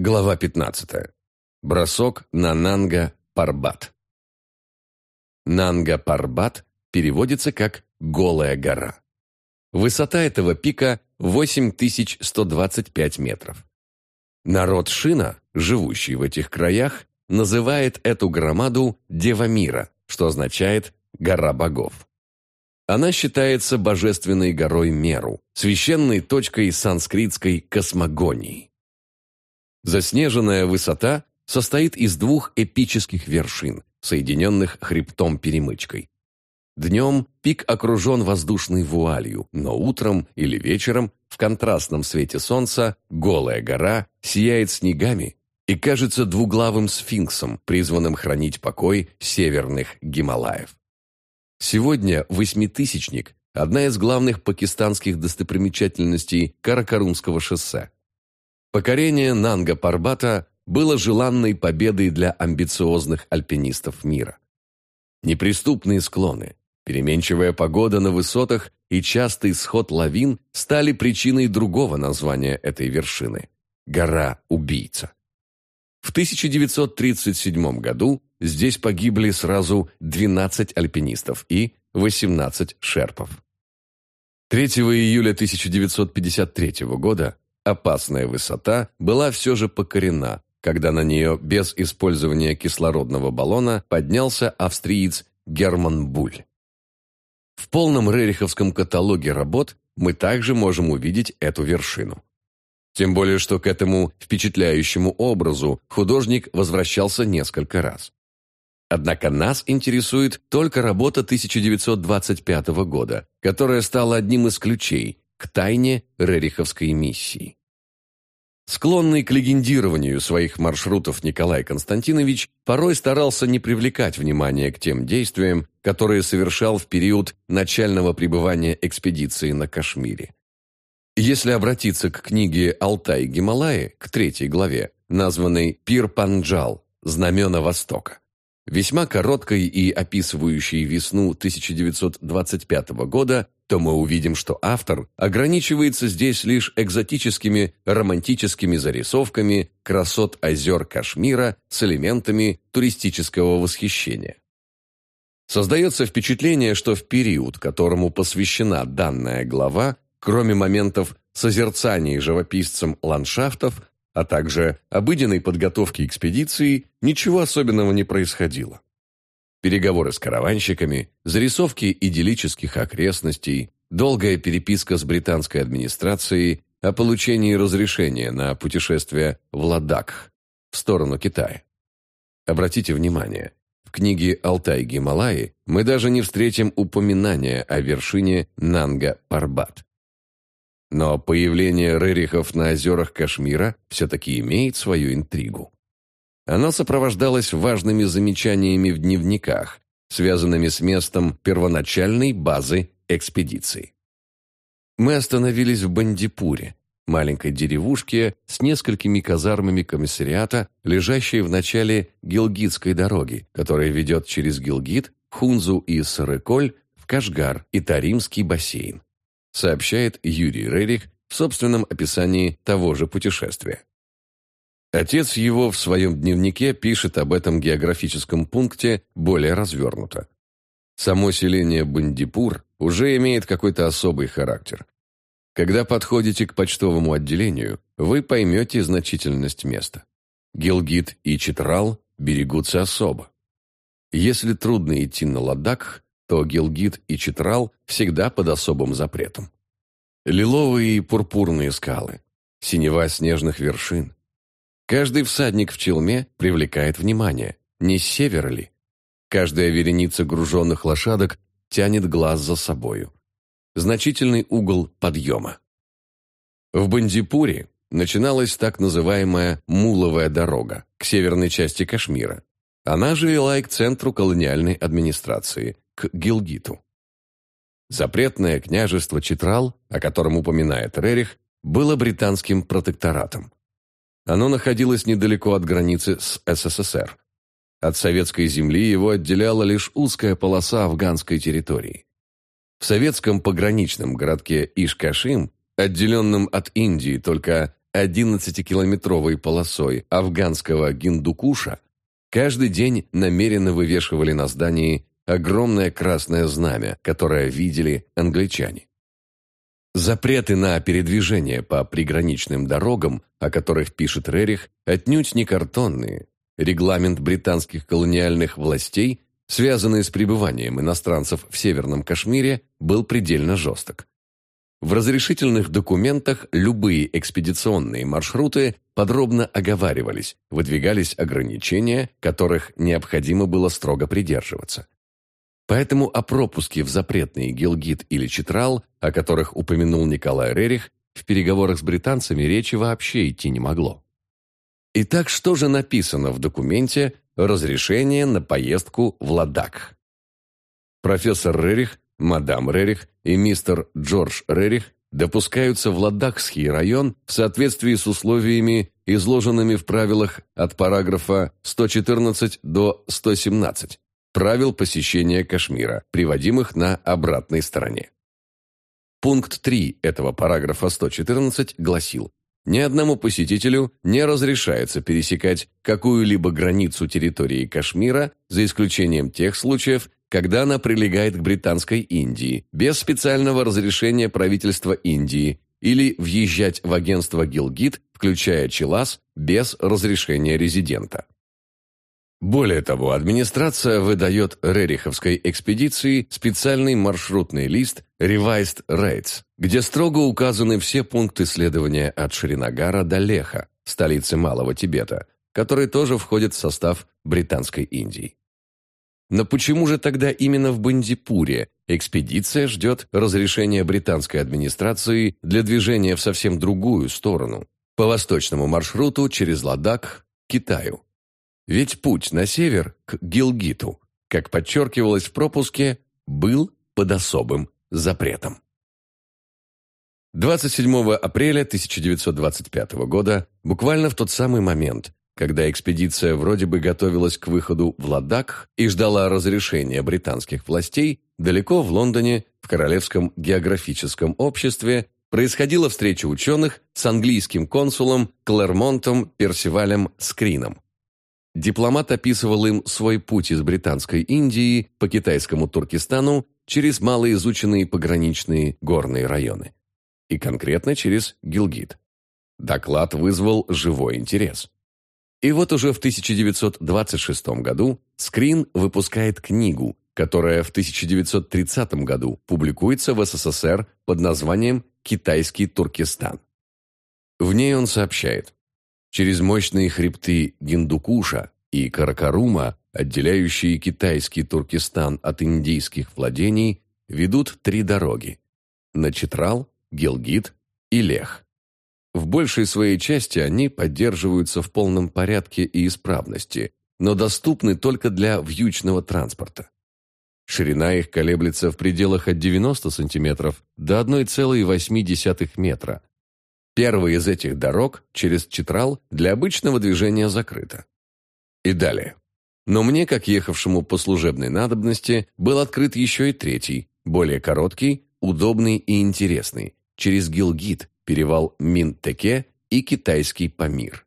Глава 15. Бросок на Нанга-Парбат. Нанга-Парбат переводится как «голая гора». Высота этого пика 8125 метров. Народ Шина, живущий в этих краях, называет эту громаду Девамира, что означает «гора богов». Она считается божественной горой Меру, священной точкой санскритской космогонии. Заснеженная высота состоит из двух эпических вершин, соединенных хребтом-перемычкой. Днем пик окружен воздушной вуалью, но утром или вечером в контрастном свете солнца голая гора сияет снегами и кажется двуглавым сфинксом, призванным хранить покой северных Гималаев. Сегодня восьмитысячник – одна из главных пакистанских достопримечательностей Каракарумского шоссе. Покорение Нанга-Парбата было желанной победой для амбициозных альпинистов мира. Неприступные склоны, переменчивая погода на высотах и частый сход лавин стали причиной другого названия этой вершины – гора-убийца. В 1937 году здесь погибли сразу 12 альпинистов и 18 шерпов. 3 июля 1953 года опасная высота была все же покорена, когда на нее без использования кислородного баллона поднялся австриец Герман Буль. В полном рериховском каталоге работ мы также можем увидеть эту вершину. Тем более, что к этому впечатляющему образу художник возвращался несколько раз. Однако нас интересует только работа 1925 года, которая стала одним из ключей к тайне Рериховской миссии. Склонный к легендированию своих маршрутов Николай Константинович порой старался не привлекать внимания к тем действиям, которые совершал в период начального пребывания экспедиции на Кашмире. Если обратиться к книге «Алтай-Гималаи», к третьей главе, названной «Пир Панджал. Знамена Востока», весьма короткой и описывающей весну 1925 года, то мы увидим, что автор ограничивается здесь лишь экзотическими романтическими зарисовками красот озер Кашмира с элементами туристического восхищения. Создается впечатление, что в период, которому посвящена данная глава, кроме моментов созерцания живописцем ландшафтов, а также обыденной подготовки экспедиции, ничего особенного не происходило. Переговоры с караванщиками, зарисовки идиллических окрестностей, долгая переписка с британской администрацией о получении разрешения на путешествие в Ладакх в сторону Китая. Обратите внимание, в книге «Алтай-Гималаи» мы даже не встретим упоминания о вершине Нанга-Парбат. Но появление Рерихов на озерах Кашмира все-таки имеет свою интригу. Оно сопровождалось важными замечаниями в дневниках, связанными с местом первоначальной базы экспедиции. Мы остановились в Бандипуре, маленькой деревушке с несколькими казармами комиссариата, лежащей в начале Гилгитской дороги, которая ведет через Гилгит, Хунзу и Сарыколь в Кашгар и Таримский бассейн, сообщает Юрий Рерих в собственном описании того же путешествия. Отец его в своем дневнике пишет об этом географическом пункте более развернуто. Само селение Бандипур уже имеет какой-то особый характер. Когда подходите к почтовому отделению, вы поймете значительность места. Гилгит и Читрал берегутся особо. Если трудно идти на Ладакх, то Гилгит и Читрал всегда под особым запретом. Лиловые и пурпурные скалы, синева снежных вершин, Каждый всадник в челме привлекает внимание. Не с севера ли? Каждая вереница груженных лошадок тянет глаз за собою. Значительный угол подъема. В Бандипуре начиналась так называемая Муловая дорога к северной части Кашмира. Она же вела и к центру колониальной администрации, к Гилгиту. Запретное княжество Читрал, о котором упоминает Рерих, было британским протекторатом. Оно находилось недалеко от границы с СССР. От советской земли его отделяла лишь узкая полоса афганской территории. В советском пограничном городке Ишкашим, отделенном от Индии только 11-километровой полосой афганского Гиндукуша, каждый день намеренно вывешивали на здании огромное красное знамя, которое видели англичане. Запреты на передвижение по приграничным дорогам, о которых пишет Рерих, отнюдь не картонные. Регламент британских колониальных властей, связанный с пребыванием иностранцев в Северном Кашмире, был предельно жесток. В разрешительных документах любые экспедиционные маршруты подробно оговаривались, выдвигались ограничения, которых необходимо было строго придерживаться. Поэтому о пропуске в запретный Гилгит или Читрал, о которых упомянул Николай Рерих, в переговорах с британцами речи вообще идти не могло. Итак, что же написано в документе «Разрешение на поездку в Ладак»? Профессор Рерих, мадам Рерих и мистер Джордж Рерих допускаются в Ладакский район в соответствии с условиями, изложенными в правилах от параграфа 114 до 117 правил посещения Кашмира, приводимых на обратной стороне. Пункт 3 этого параграфа 114 гласил «Ни одному посетителю не разрешается пересекать какую-либо границу территории Кашмира, за исключением тех случаев, когда она прилегает к Британской Индии, без специального разрешения правительства Индии, или въезжать в агентство Гилгит, включая Челас, без разрешения резидента. Более того, администрация выдает Рериховской экспедиции специальный маршрутный лист Revised Rates, где строго указаны все пункты следования от Шринагара до Леха, столицы Малого Тибета, который тоже входит в состав Британской Индии. Но почему же тогда именно в Бандипуре экспедиция ждет разрешения британской администрации для движения в совсем другую сторону, по восточному маршруту через Ладак, Китаю? Ведь путь на север, к Гилгиту, как подчеркивалось в пропуске, был под особым запретом. 27 апреля 1925 года, буквально в тот самый момент, когда экспедиция вроде бы готовилась к выходу в Ладак и ждала разрешения британских властей, далеко в Лондоне, в Королевском географическом обществе, происходила встреча ученых с английским консулом Клермонтом Персивалем Скрином. Дипломат описывал им свой путь из Британской Индии по китайскому Туркестану через малоизученные пограничные горные районы. И конкретно через Гилгит. Доклад вызвал живой интерес. И вот уже в 1926 году Скрин выпускает книгу, которая в 1930 году публикуется в СССР под названием «Китайский Туркестан». В ней он сообщает, Через мощные хребты Гиндукуша и Каракарума, отделяющие китайский Туркестан от индийских владений, ведут три дороги – на Читрал, Гилгит и Лех. В большей своей части они поддерживаются в полном порядке и исправности, но доступны только для вьючного транспорта. Ширина их колеблется в пределах от 90 см до 1,8 метра, Первая из этих дорог через Читрал для обычного движения закрыта. И далее. Но мне, как ехавшему по служебной надобности, был открыт еще и третий, более короткий, удобный и интересный, через Гилгит, перевал Мин-Теке и китайский Памир.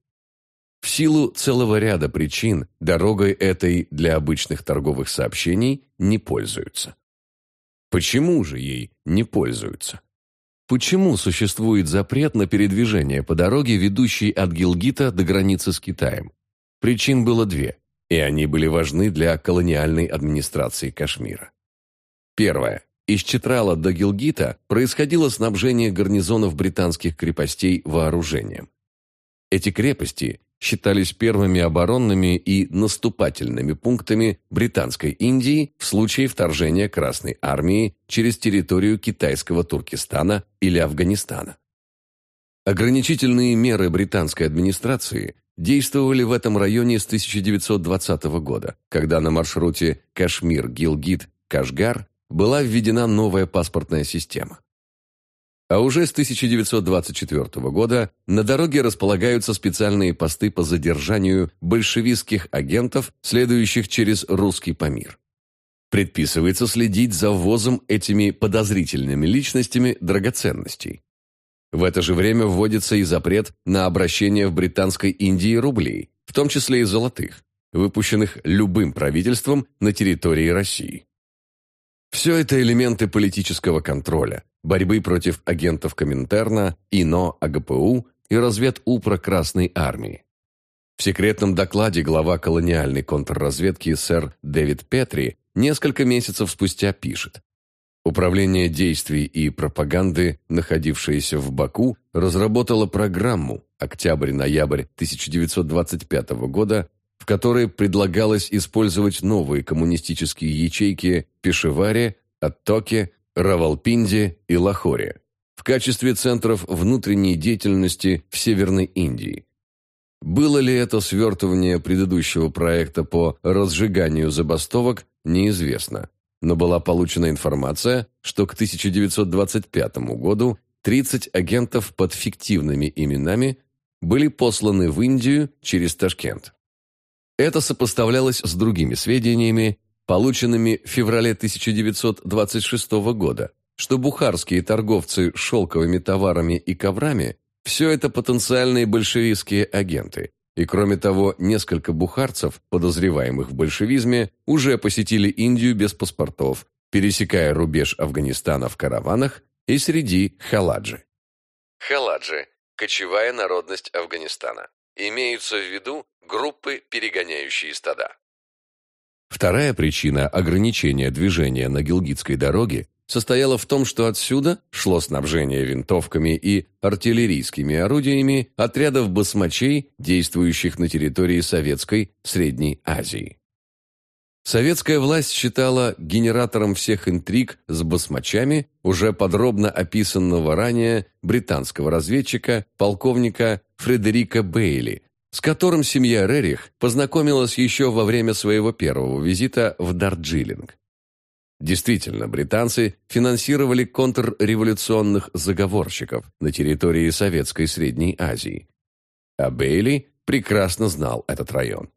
В силу целого ряда причин дорогой этой для обычных торговых сообщений не пользуются. Почему же ей не пользуются? Почему существует запрет на передвижение по дороге, ведущей от Гилгита до границы с Китаем? Причин было две, и они были важны для колониальной администрации Кашмира. Первое. Из Читрала до Гилгита происходило снабжение гарнизонов британских крепостей вооружением. Эти крепости считались первыми оборонными и наступательными пунктами Британской Индии в случае вторжения Красной Армии через территорию китайского Туркестана или Афганистана. Ограничительные меры британской администрации действовали в этом районе с 1920 года, когда на маршруте Кашмир-Гилгит-Кашгар была введена новая паспортная система. А уже с 1924 года на дороге располагаются специальные посты по задержанию большевистских агентов, следующих через русский Памир. Предписывается следить за ввозом этими подозрительными личностями драгоценностей. В это же время вводится и запрет на обращение в Британской Индии рублей, в том числе и золотых, выпущенных любым правительством на территории России. Все это элементы политического контроля, борьбы против агентов Коминтерна, ИНО, АГПУ и разведупра Красной Армии. В секретном докладе глава колониальной контрразведки сэр Дэвид Петри несколько месяцев спустя пишет Управление действий и пропаганды, находившееся в Баку, разработало программу «Октябрь-ноябрь 1925 года», которой предлагалось использовать новые коммунистические ячейки Пешеваре, Оттоке, Равалпинде и Лахоре в качестве центров внутренней деятельности в Северной Индии. Было ли это свертывание предыдущего проекта по разжиганию забастовок, неизвестно но была получена информация, что к 1925 году 30 агентов под фиктивными именами были посланы в Индию через Ташкент. Это сопоставлялось с другими сведениями, полученными в феврале 1926 года, что бухарские торговцы шелковыми товарами и коврами – все это потенциальные большевистские агенты, и кроме того, несколько бухарцев, подозреваемых в большевизме, уже посетили Индию без паспортов, пересекая рубеж Афганистана в караванах и среди халаджи. Халаджи – кочевая народность Афганистана. Имеются в виду группы, перегоняющие стада. Вторая причина ограничения движения на Гилгитской дороге состояла в том, что отсюда шло снабжение винтовками и артиллерийскими орудиями отрядов басмачей, действующих на территории Советской Средней Азии. Советская власть считала генератором всех интриг с басмачами уже подробно описанного ранее британского разведчика полковника Фредерика Бейли, с которым семья Рерих познакомилась еще во время своего первого визита в Дарджилинг. Действительно, британцы финансировали контрреволюционных заговорщиков на территории Советской Средней Азии. А Бейли прекрасно знал этот район.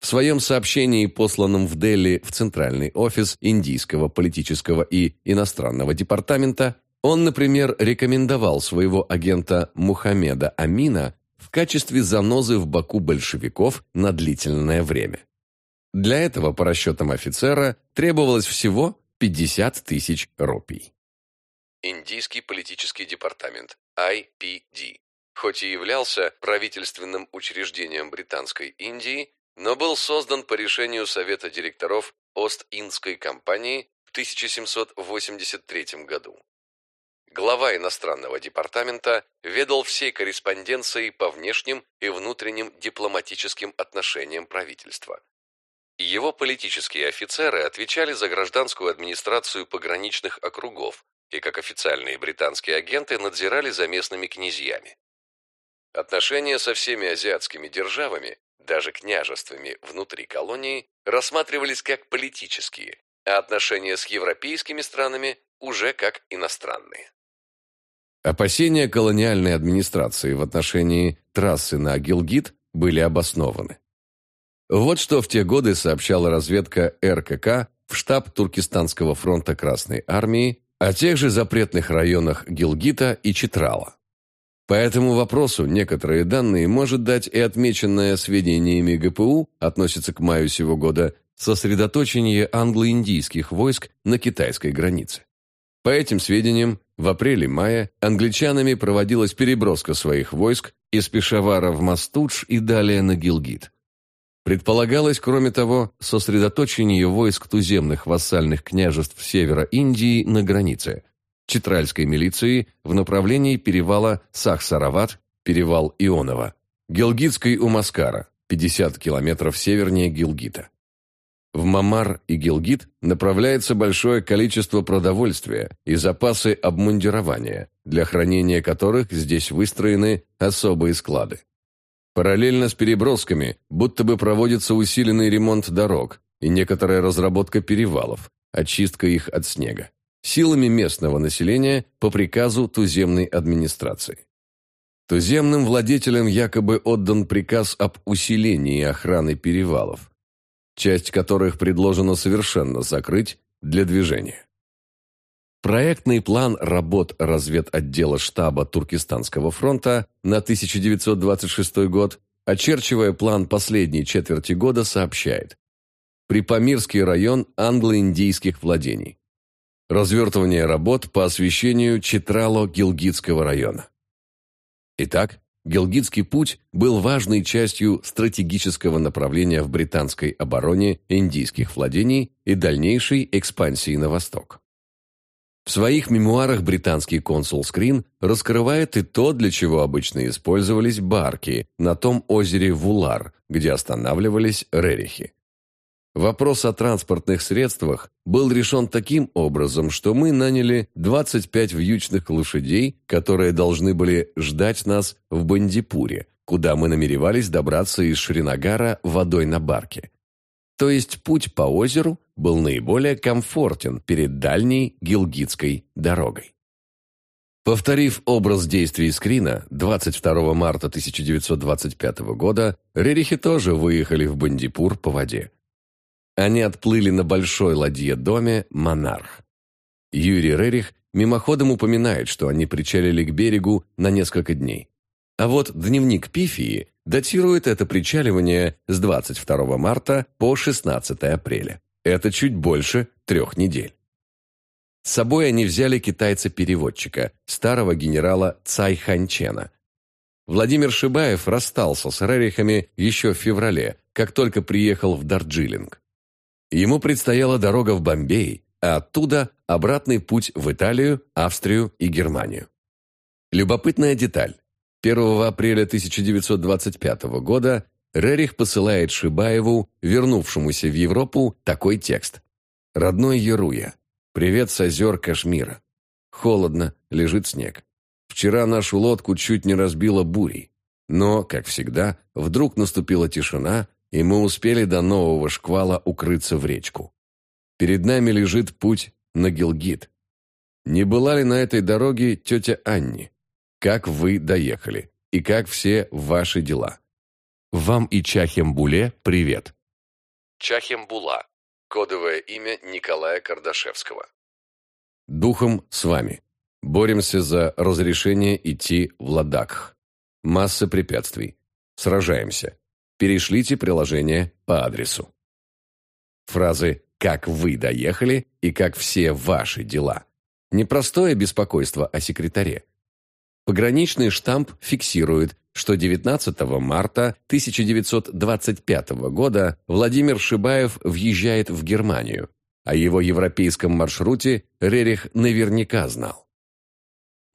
В своем сообщении, посланном в Дели в Центральный офис Индийского политического и иностранного департамента, он, например, рекомендовал своего агента Мухаммеда Амина в качестве занозы в боку большевиков на длительное время. Для этого, по расчетам офицера, требовалось всего 50 тысяч рупий. Индийский политический департамент, IPD, хоть и являлся правительственным учреждением Британской Индии, но был создан по решению Совета директоров Ост-Индской компании в 1783 году. Глава иностранного департамента ведал всей корреспонденцией по внешним и внутренним дипломатическим отношениям правительства, его политические офицеры отвечали за гражданскую администрацию пограничных округов и как официальные британские агенты надзирали за местными князьями. Отношения со всеми азиатскими державами, даже княжествами внутри колонии, рассматривались как политические, а отношения с европейскими странами уже как иностранные. Опасения колониальной администрации в отношении трассы на Гилгит были обоснованы. Вот что в те годы сообщала разведка РКК в штаб Туркестанского фронта Красной Армии о тех же запретных районах Гилгита и Читрала. По этому вопросу некоторые данные может дать и отмеченное сведениями ГПУ, относится к маю сего года, сосредоточение англо-индийских войск на китайской границе. По этим сведениям, в апреле-мае англичанами проводилась переброска своих войск из Пешавара в Мастудж и далее на Гилгит. Предполагалось, кроме того, сосредоточение войск туземных вассальных княжеств севера Индии на границе, читральской милиции в направлении перевала Сахсарават, перевал Ионова, Гилгитской у Маскара, 50 километров севернее Гилгита. В Мамар и Гилгит направляется большое количество продовольствия и запасы обмундирования, для хранения которых здесь выстроены особые склады. Параллельно с перебросками будто бы проводится усиленный ремонт дорог и некоторая разработка перевалов, очистка их от снега, силами местного населения по приказу туземной администрации. Туземным владетелям якобы отдан приказ об усилении охраны перевалов, часть которых предложено совершенно закрыть для движения. Проектный план работ разведотдела штаба Туркестанского фронта на 1926 год, очерчивая план последней четверти года, сообщает Припомирский район англо-индийских владений. Развертывание работ по освещению Читрало-Гилгитского района. Итак, Гилгитский путь был важной частью стратегического направления в британской обороне индийских владений и дальнейшей экспансии на восток. В своих мемуарах британский консул Скрин раскрывает и то, для чего обычно использовались барки на том озере Вулар, где останавливались рерихи. Вопрос о транспортных средствах был решен таким образом, что мы наняли 25 вьючных лошадей, которые должны были ждать нас в Бандипуре, куда мы намеревались добраться из Шринагара водой на барке. То есть путь по озеру был наиболее комфортен перед дальней Гилгитской дорогой. Повторив образ действий Скрина, 22 марта 1925 года Рерихи тоже выехали в Бандипур по воде. Они отплыли на большой ладье-доме «Монарх». Юрий Рерих мимоходом упоминает, что они причалили к берегу на несколько дней. А вот дневник Пифии датирует это причаливание с 22 марта по 16 апреля. Это чуть больше трех недель. С собой они взяли китайца-переводчика, старого генерала Цай Ханчена. Владимир Шибаев расстался с Рерихами еще в феврале, как только приехал в Дарджилинг. Ему предстояла дорога в Бомбей, а оттуда обратный путь в Италию, Австрию и Германию. Любопытная деталь. 1 апреля 1925 года Рерих посылает Шибаеву, вернувшемуся в Европу, такой текст. «Родной Яруя, привет с озер Кашмира. Холодно, лежит снег. Вчера нашу лодку чуть не разбило бурей. Но, как всегда, вдруг наступила тишина, и мы успели до нового шквала укрыться в речку. Перед нами лежит путь на Гилгит. Не была ли на этой дороге тетя Анни? Как вы доехали? И как все ваши дела? Вам и Чахембуле привет. Чахембула. Кодовое имя Николая Кардашевского. Духом с вами. Боремся за разрешение идти в Ладакх. Масса препятствий. Сражаемся. Перешлите приложение по адресу. Фразы «как вы доехали» и «как все ваши дела» – непростое беспокойство о секретаре. Пограничный штамп фиксирует, что 19 марта 1925 года Владимир Шибаев въезжает в Германию. О его европейском маршруте Рерих наверняка знал.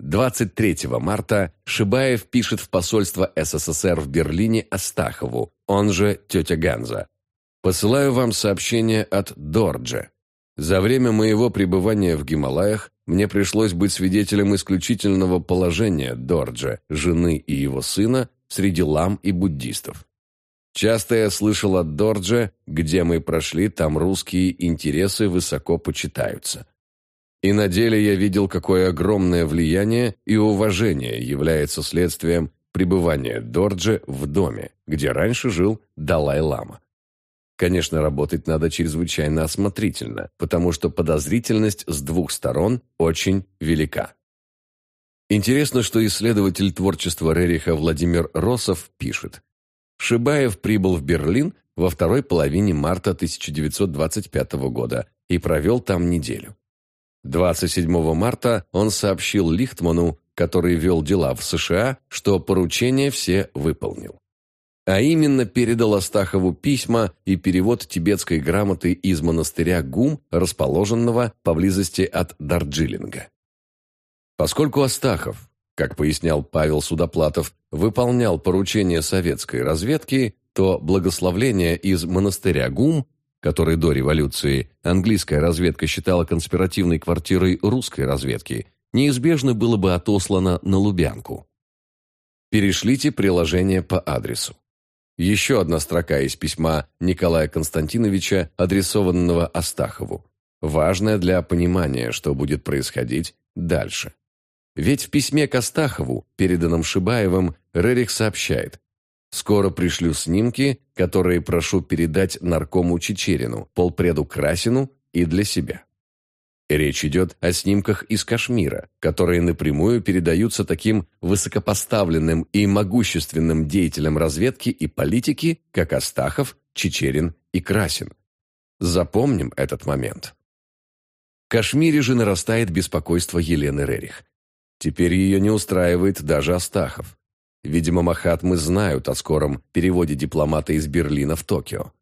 23 марта Шибаев пишет в посольство СССР в Берлине Астахову, он же тетя Ганза. «Посылаю вам сообщение от Дорджа. За время моего пребывания в Гималаях мне пришлось быть свидетелем исключительного положения Дорджа, жены и его сына среди лам и буддистов. Часто я слышал от Дорджа, где мы прошли, там русские интересы высоко почитаются. И на деле я видел, какое огромное влияние и уважение является следствием пребывания Дорджи в доме, где раньше жил Далай-лама. Конечно, работать надо чрезвычайно осмотрительно, потому что подозрительность с двух сторон очень велика. Интересно, что исследователь творчества Рериха Владимир Росов пишет. Шибаев прибыл в Берлин во второй половине марта 1925 года и провел там неделю. 27 марта он сообщил Лихтману, который вел дела в США, что поручения все выполнил. А именно передал Астахову письма и перевод тибетской грамоты из монастыря Гум, расположенного поблизости от Дарджилинга. Поскольку Астахов, как пояснял Павел Судоплатов, выполнял поручения советской разведки, то благословление из монастыря Гум который до революции английская разведка считала конспиративной квартирой русской разведки, неизбежно было бы отослано на Лубянку. Перешлите приложение по адресу. Еще одна строка из письма Николая Константиновича, адресованного Астахову, важная для понимания, что будет происходить дальше. Ведь в письме к Астахову, переданном Шибаевым, Рерих сообщает, Скоро пришлю снимки, которые прошу передать наркому Чечерину, полпреду Красину и для себя. Речь идет о снимках из Кашмира, которые напрямую передаются таким высокопоставленным и могущественным деятелям разведки и политики, как Астахов, Чечерин и Красин. Запомним этот момент. В Кашмире же нарастает беспокойство Елены Рерих. Теперь ее не устраивает даже Астахов. Видимо, Махатмы знают о скором переводе дипломата из Берлина в Токио.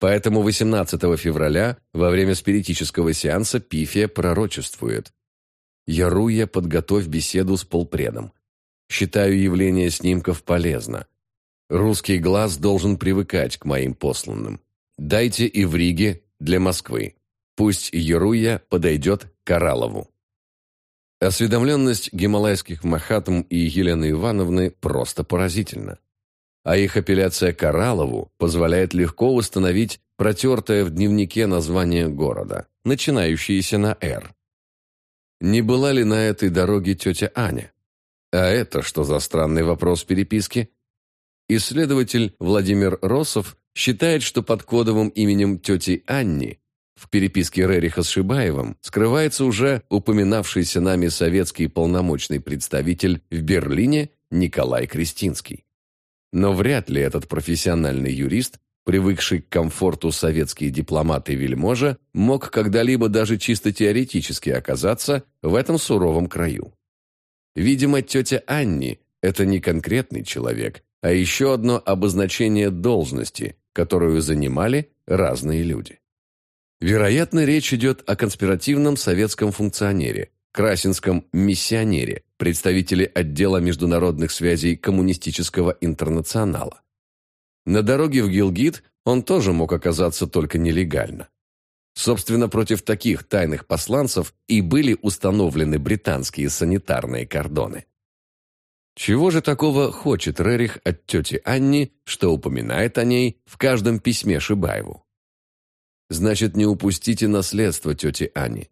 Поэтому 18 февраля во время спиритического сеанса Пифия пророчествует «Яруя, подготовь беседу с полпредом. Считаю явление снимков полезно. Русский глаз должен привыкать к моим посланным. Дайте и в Риге для Москвы. Пусть Яруя подойдет к Оралову». Осведомленность гималайских Махатм и Елены Ивановны просто поразительна. А их апелляция к Оралову позволяет легко установить протертое в дневнике название города, начинающееся на «Р». Не была ли на этой дороге тетя Аня? А это что за странный вопрос переписки? Исследователь Владимир Росов считает, что под кодовым именем тети Анни в переписке Рериха с Шибаевым скрывается уже упоминавшийся нами советский полномочный представитель в Берлине Николай Кристинский. Но вряд ли этот профессиональный юрист, привыкший к комфорту советский дипломат и вельможа, мог когда-либо даже чисто теоретически оказаться в этом суровом краю. Видимо, тетя Анни – это не конкретный человек, а еще одно обозначение должности, которую занимали разные люди. Вероятно, речь идет о конспиративном советском функционере, красинском миссионере, представителе отдела международных связей коммунистического интернационала. На дороге в Гилгит он тоже мог оказаться только нелегально. Собственно, против таких тайных посланцев и были установлены британские санитарные кордоны. Чего же такого хочет Рерих от тети Анни, что упоминает о ней в каждом письме Шибаеву? Значит, не упустите наследство тети Ани.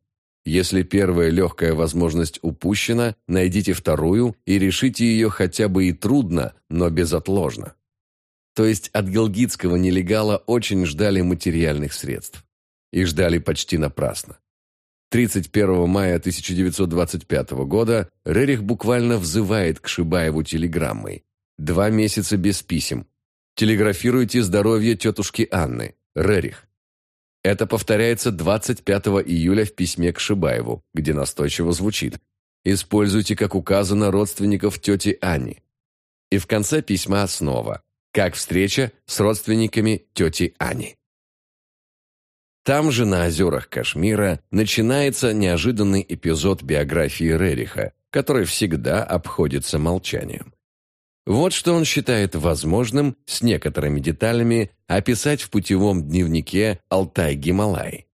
Если первая легкая возможность упущена, найдите вторую и решите ее хотя бы и трудно, но безотложно. То есть от гелгитского нелегала очень ждали материальных средств. И ждали почти напрасно. 31 мая 1925 года Рерих буквально взывает к Шибаеву телеграммой. Два месяца без писем. Телеграфируйте здоровье тетушки Анны. Рерих. Это повторяется 25 июля в письме к Шибаеву, где настойчиво звучит «Используйте, как указано, родственников тети Ани». И в конце письма снова «Как встреча с родственниками тети Ани». Там же, на озерах Кашмира, начинается неожиданный эпизод биографии Рериха, который всегда обходится молчанием. Вот что он считает возможным с некоторыми деталями описать в путевом дневнике Алтай-Гималай.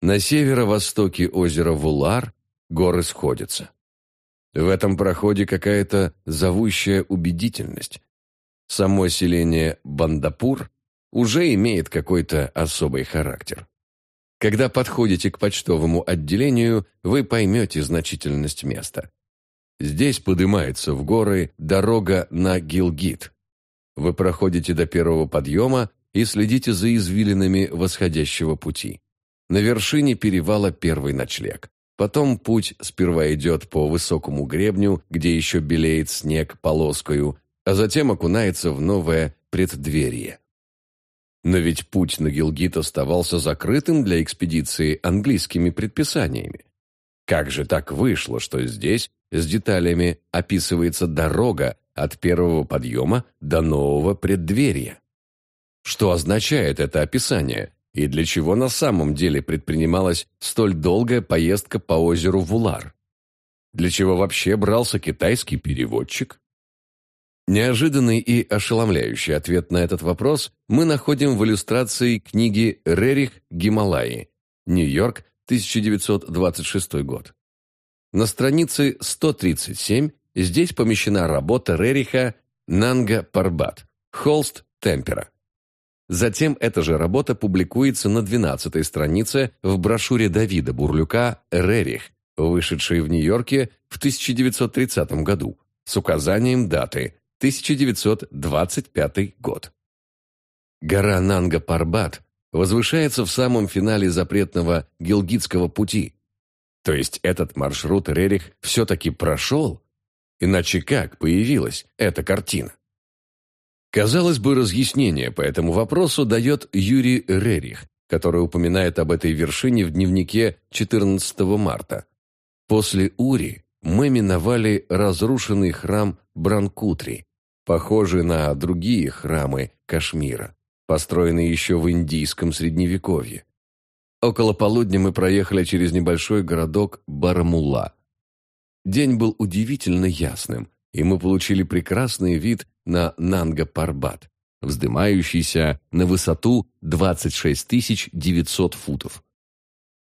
На северо-востоке озера Вулар горы сходятся. В этом проходе какая-то зовущая убедительность. Само селение Бандапур уже имеет какой-то особый характер. Когда подходите к почтовому отделению, вы поймете значительность места. Здесь поднимается в горы дорога на Гилгит. Вы проходите до первого подъема и следите за извилинами восходящего пути. На вершине перевала первый ночлег. Потом путь сперва идет по высокому гребню, где еще белеет снег полоскою, а затем окунается в новое преддверие. Но ведь путь на Гилгит оставался закрытым для экспедиции английскими предписаниями. Как же так вышло, что здесь с деталями описывается дорога от первого подъема до нового преддверия? Что означает это описание и для чего на самом деле предпринималась столь долгая поездка по озеру Вулар? Для чего вообще брался китайский переводчик? Неожиданный и ошеломляющий ответ на этот вопрос мы находим в иллюстрации книги «Рерих Гималаи», Нью-Йорк, 1926 год. На странице 137 здесь помещена работа Рериха «Нанга Парбат. Холст Темпера». Затем эта же работа публикуется на 12-й странице в брошюре Давида Бурлюка «Рерих», вышедшей в Нью-Йорке в 1930 году, с указанием даты 1925 год. Гора Нанга Парбат возвышается в самом финале запретного Гилгитского пути. То есть этот маршрут Рерих все-таки прошел? Иначе как появилась эта картина? Казалось бы, разъяснение по этому вопросу дает Юрий Рерих, который упоминает об этой вершине в дневнике 14 марта. После Ури мы миновали разрушенный храм Бранкутри, похожий на другие храмы Кашмира, построенные еще в индийском средневековье. Около полудня мы проехали через небольшой городок Барамула. День был удивительно ясным, и мы получили прекрасный вид на Нанга-Парбат, вздымающийся на высоту 26 900 футов.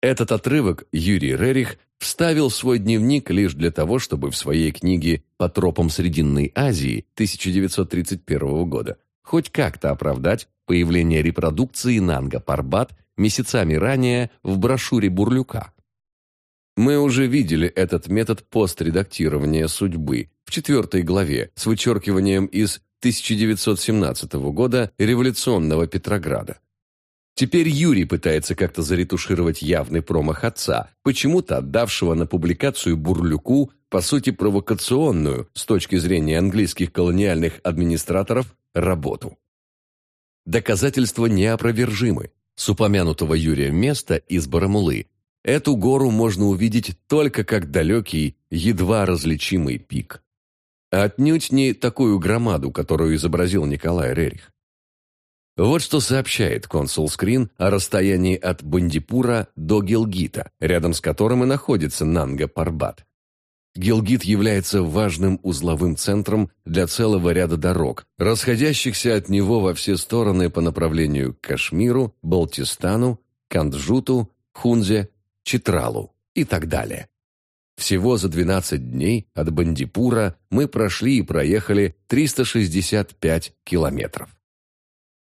Этот отрывок Юрий Рерих вставил в свой дневник лишь для того, чтобы в своей книге «По тропам Срединной Азии» 1931 года хоть как-то оправдать появление репродукции Нанга Парбат месяцами ранее в брошюре Бурлюка. Мы уже видели этот метод постредактирования судьбы в четвертой главе с вычеркиванием из 1917 года революционного Петрограда. Теперь Юрий пытается как-то заретушировать явный промах отца, почему-то отдавшего на публикацию Бурлюку, по сути провокационную, с точки зрения английских колониальных администраторов, работу. Доказательства неопровержимы. С упомянутого Юрия места из Барамулы эту гору можно увидеть только как далекий, едва различимый пик. Отнюдь не такую громаду, которую изобразил Николай Рерих. Вот что сообщает консул Скрин о расстоянии от Бандипура до Гилгита, рядом с которым и находится Нанга-Парбат. Гилгит является важным узловым центром для целого ряда дорог, расходящихся от него во все стороны по направлению к Кашмиру, Балтистану, Канджуту, Хунзе, Читралу и так далее. Всего за 12 дней от Бандипура мы прошли и проехали 365 километров.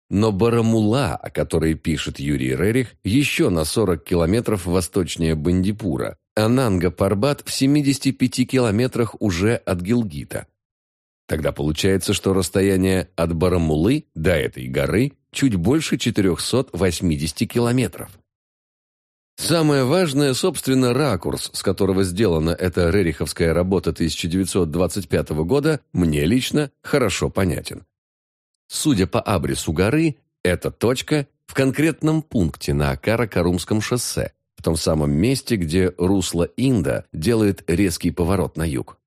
Но Барамула, о которой пишет Юрий Рерих, еще на 40 километров восточнее Бандипура, Ананга-Парбат в 75 километрах уже от Гилгита. Тогда получается, что расстояние от Барамулы до этой горы чуть больше 480 километров. Самое важное, собственно, ракурс, с которого сделана эта рериховская работа 1925 года, мне лично хорошо понятен. Судя по абрису горы, эта точка в конкретном пункте на Каракарумском шоссе, в том самом месте, где русло Инда делает резкий поворот на юг.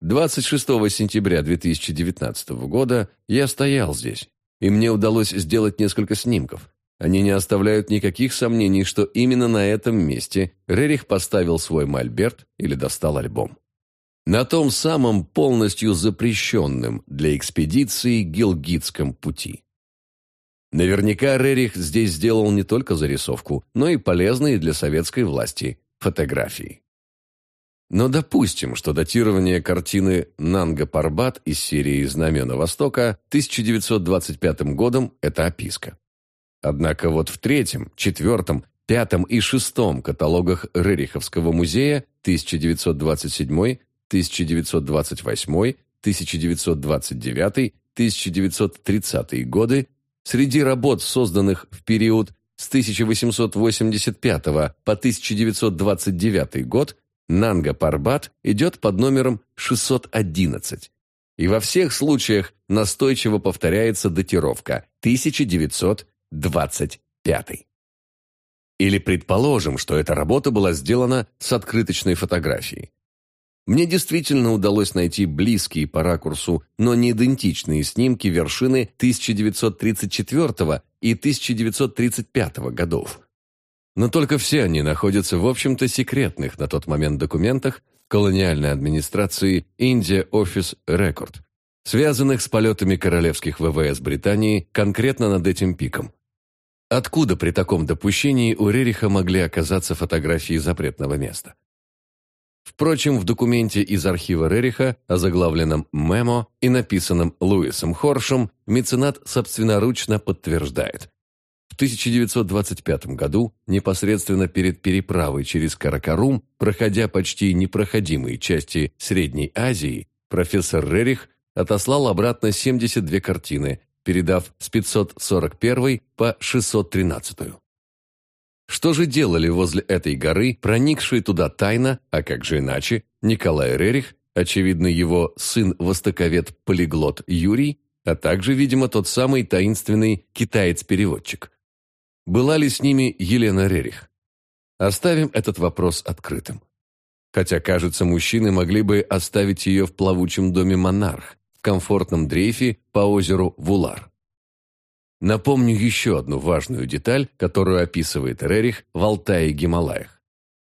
26 сентября 2019 года я стоял здесь, и мне удалось сделать несколько снимков. Они не оставляют никаких сомнений, что именно на этом месте Рерих поставил свой мольберт или достал альбом. На том самом полностью запрещенном для экспедиции Гилгитском пути. Наверняка Рерих здесь сделал не только зарисовку, но и полезные для советской власти фотографии. Но допустим, что датирование картины Нанга Парбат из серии «Знамена Востока» 1925 годом – это описка. Однако вот в третьем, четвертом, пятом и шестом каталогах Рериховского музея 1927, 1928, 1929, 1930 годы Среди работ, созданных в период с 1885 по 1929 год, Нанга Парбат идет под номером 611. И во всех случаях настойчиво повторяется датировка 1925. Или предположим, что эта работа была сделана с открыточной фотографией. Мне действительно удалось найти близкие по ракурсу, но не идентичные снимки вершины 1934 и 1935 годов. Но только все они находятся в общем-то секретных на тот момент документах колониальной администрации India Office Record, связанных с полетами королевских ВВС Британии конкретно над этим пиком. Откуда при таком допущении у Рериха могли оказаться фотографии запретного места? Впрочем, в документе из архива Рериха, озаглавленном «Мемо» и написанном Луисом Хоршем, меценат собственноручно подтверждает. В 1925 году, непосредственно перед переправой через Каракарум, проходя почти непроходимые части Средней Азии, профессор Рерих отослал обратно 72 картины, передав с 541 по 613. Что же делали возле этой горы, проникшие туда тайно, а как же иначе, Николай Рерих, очевидно его сын-востоковед-полиглот Юрий, а также, видимо, тот самый таинственный китаец-переводчик? Была ли с ними Елена Рерих? Оставим этот вопрос открытым. Хотя, кажется, мужчины могли бы оставить ее в плавучем доме «Монарх», в комфортном дрейфе по озеру Вулар. Напомню еще одну важную деталь, которую описывает Рерих в Алтае-Гималаях.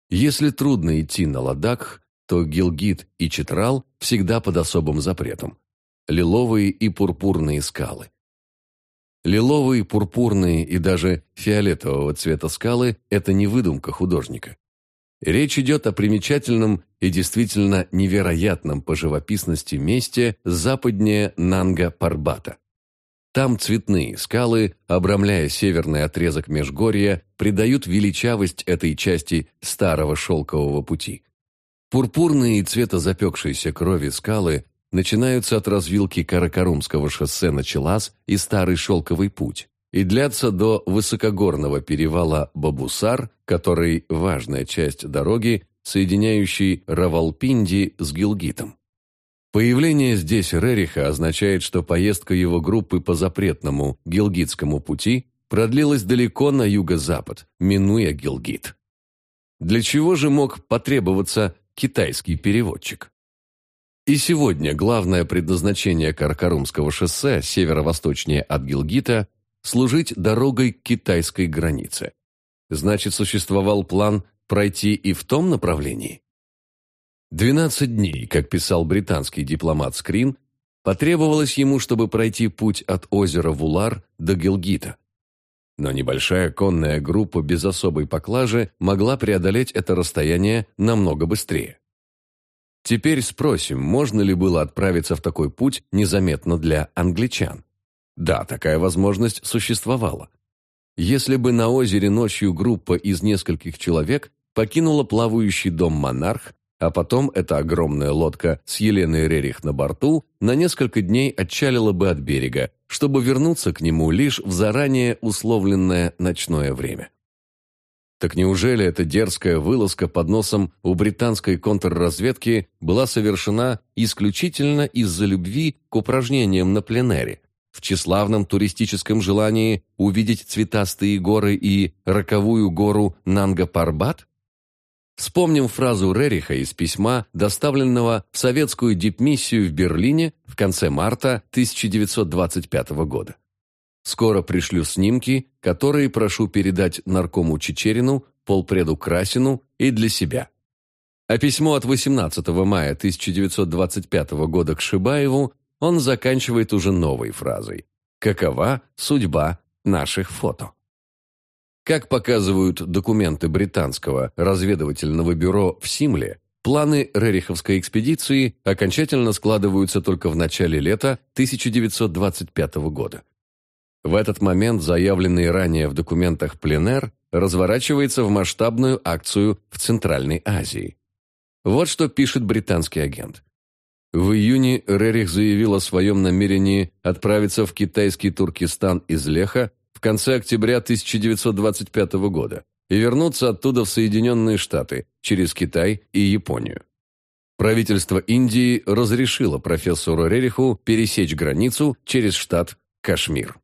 Если трудно идти на Ладакх, то Гилгит и Читрал всегда под особым запретом. Лиловые и пурпурные скалы. Лиловые, пурпурные и даже фиолетового цвета скалы – это не выдумка художника. Речь идет о примечательном и действительно невероятном по живописности месте западнее Нанга-Парбата. Там цветные скалы, обрамляя северный отрезок Межгорья, придают величавость этой части старого шелкового пути. Пурпурные и цвета запекшейся крови скалы начинаются от развилки Каракарумского шоссе на Челас и Старый Шелковый путь и длятся до высокогорного перевала Бабусар, который – важная часть дороги, соединяющей Равалпинди с Гилгитом. Появление здесь Рериха означает, что поездка его группы по запретному Гилгитскому пути продлилась далеко на юго-запад, минуя Гилгит. Для чего же мог потребоваться китайский переводчик? И сегодня главное предназначение Каракарумского шоссе северо-восточнее от Гилгита – служить дорогой к китайской границе. Значит, существовал план пройти и в том направлении? 12 дней, как писал британский дипломат Скрин, потребовалось ему, чтобы пройти путь от озера Вулар до Гилгита. Но небольшая конная группа без особой поклажи могла преодолеть это расстояние намного быстрее. Теперь спросим, можно ли было отправиться в такой путь незаметно для англичан? Да, такая возможность существовала. Если бы на озере ночью группа из нескольких человек покинула плавающий дом «Монарх», а потом эта огромная лодка с Еленой Рерих на борту на несколько дней отчалила бы от берега, чтобы вернуться к нему лишь в заранее условленное ночное время. Так неужели эта дерзкая вылазка под носом у британской контрразведки была совершена исключительно из-за любви к упражнениям на пленэре, в тщеславном туристическом желании увидеть цветастые горы и роковую гору Нанга-Парбат? Вспомним фразу Рериха из письма, доставленного в советскую дипмиссию в Берлине в конце марта 1925 года. Скоро пришлю снимки, которые прошу передать наркому Чечерину, полпреду Красину и для себя. А письмо от 18 мая 1925 года к Шибаеву он заканчивает уже новой фразой «Какова судьба наших фото?». Как показывают документы британского разведывательного бюро в Симле, планы Рериховской экспедиции окончательно складываются только в начале лета 1925 года. В этот момент заявленный ранее в документах пленэр разворачивается в масштабную акцию в Центральной Азии. Вот что пишет британский агент. В июне Рерих заявил о своем намерении отправиться в китайский Туркестан из Леха в конце октября 1925 года и вернуться оттуда в Соединенные Штаты через Китай и Японию. Правительство Индии разрешило профессору Рериху пересечь границу через штат Кашмир.